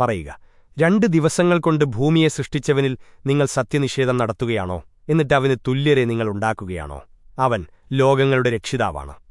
പറയുക രണ്ട് ദിവസങ്ങൾ കൊണ്ട് ഭൂമിയെ സൃഷ്ടിച്ചവനിൽ നിങ്ങൾ സത്യനിഷേധം നടത്തുകയാണോ? എന്നിട്ട് അവന് തുല്യരെ നിങ്ങൾ ഉണ്ടാക്കുകയാണോ? അവൻ ലോകങ്ങളുടെ രക്ഷിതാവാണ്.